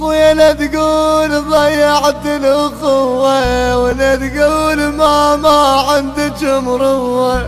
خويا لا تقول ضيعت الأخوة ولا تقول ماما عندك مروة.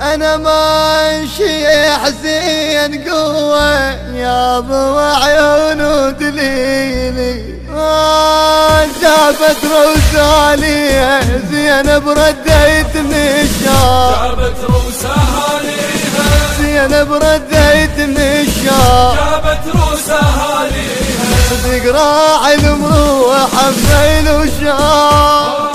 أنا ماشي حزين قوة يا ضوى عيون ودليلي آه جابت روسالي زينب رديت مشار جابت روسها ليها زينب رديت مشار جابت روسها ليها صدق راعي المروح حميل وشار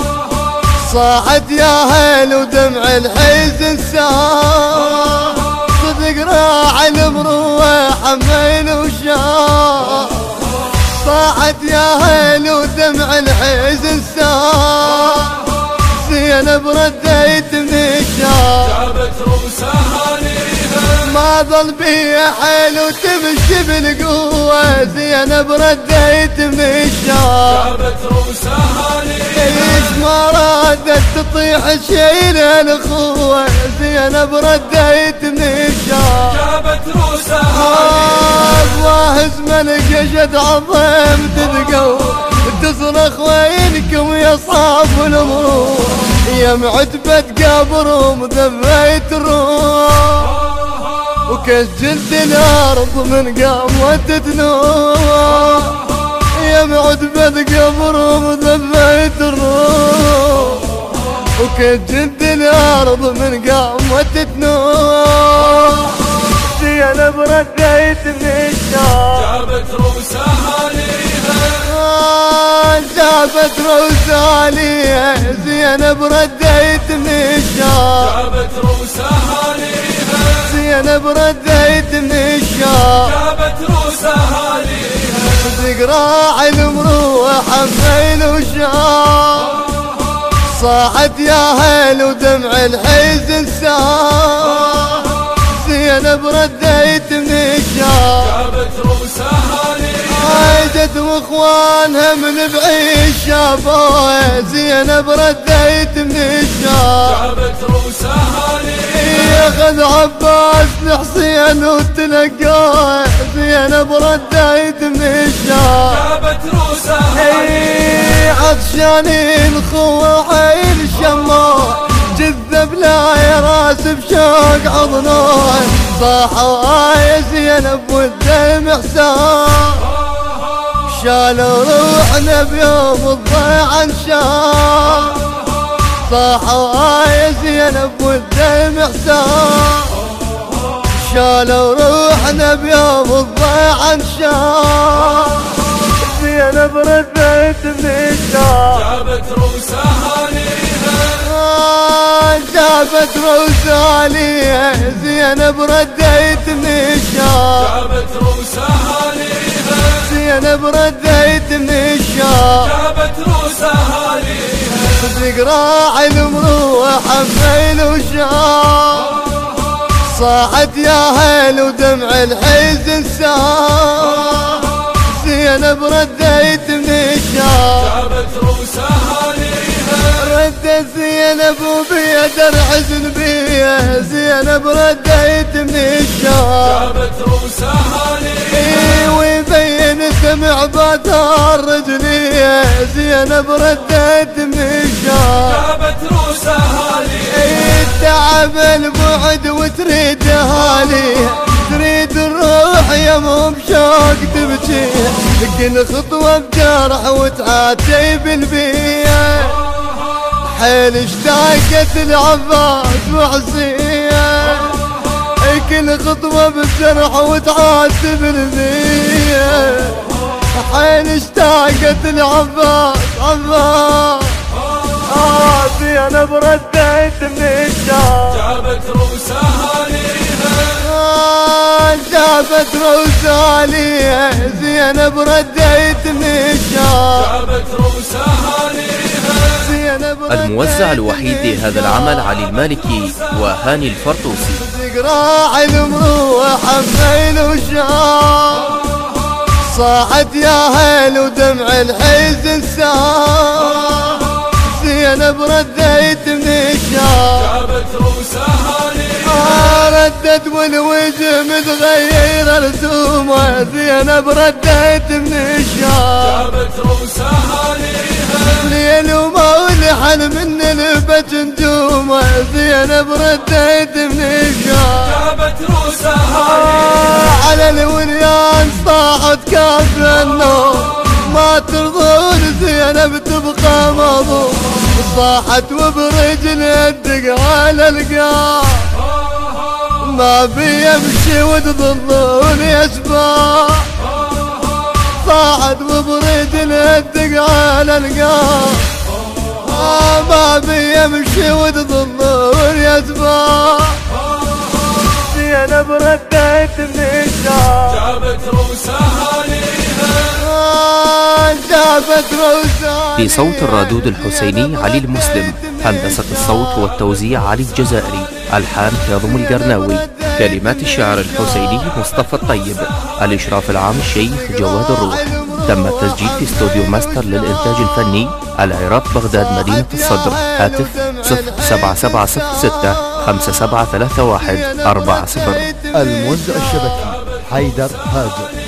صاحت يا هيل ودمع الحزن سار صدق راعي المروح حميل وشار صاحت يا هيل ودمع الحزن سار زينب رديت ليها ما ظل بي حيل وتمشي بالقوة زينب رديت مشار جابت روسها إيش ما رادت تطيح شيل الاخوة زينب رديت مشار جابت روسها الله ملك جد عظيم تذقوا تصرخ وينكم يا صاحب الأمور. يا معتبة قبرهم ذبيت الروح. وكسجلت الأرض من قامة تنور يا معتبة قبرهم ذبيت الروح. وكسجلت الأرض من قامة تنور زينب رديت مشار جابت روسها ليها آه، جابت روسالي زينب رديت جابت روسها ليها زينب رديت مشار جابت روسها ليها صدق راعي المروح حميل وشار صاحت يا هيل ودمع الحزن سار زينب رديت مشار جابت روسها عايدت واخوانها من بعيد شافوها زينب رديت مشار جابت روسها ياخذ عباس لحسين وتلقاه زينب رديت مشار جابت روسها. عطشان الخوة عين شموع جذب لا راس بشوق عضنوه صاحوا يا زينب والدمع سار شالوا روحنا بيوم الضيعة انشار صاحوا يا زينب والدمع سار شالوا روحنا بيوم الضيعة انشار زينب رديت مشار جابت روسها ليها آه، جابت روسالي زينب رديت مشار جابت روسها ليها زينب رديت مشار جابت روسها ليها صدق راعي المروح حميل وشار صاحت يا هيل ودمع الحزن سار زينب رديت جابت روسها ليها ردت زينب وبيد الحزن بيه زينب رديت مشار جابت روسها سمع باثار رجليه زينب رديت مشار جابت روسها أي التعب البعد وتريد أهالي. تريد الروح يا مو بشوق تبكي. كل خطوة بجرح وتعاتي بالبيه حيل اشتاقت العباس وحسيه كل خطوة بجرح وتعاتب البيه حيل اشتاقت العباس عباس. آه زينب رديت مشار جابت روسها ليها آه جابت روسالي زينب رديت مشار جابت روسها ليها زينب الموزع الوحيد لهذا العمل علي المالكي وهاني الفرطوسي صدق راعي المروح حميل صاحت يا هيل ودمع الحزن سار زينب رديت مشار جابت روسها ليها ردد والوجه متغير رسومه زينب رديت من الشام جابت روسها ليل وما ولحن من البت نجومه زينب رديت من الشام جابت صاحت وبرجل الدق على القاع. ما بي يمشي وتظلون يسبع صاحت وبرجل الدق على القاع. آه، ما بي يمشي وتظلون يسبع زينب رديت من الشام جابت روسها ليها. روسان في صوت الرادود الحسيني علي المسلم هندسة الصوت والتوزيع علي الجزائري ألحان كاظم القرناوي كلمات الشاعر الحسيني مصطفى الطيب الإشراف العام الشيخ جواد الروح تم التسجيل في استوديو ماستر للإنتاج الفني العراق بغداد مدينة الصدر هاتف 07706 5731 40 الموزع الشبكي حيدر هاجر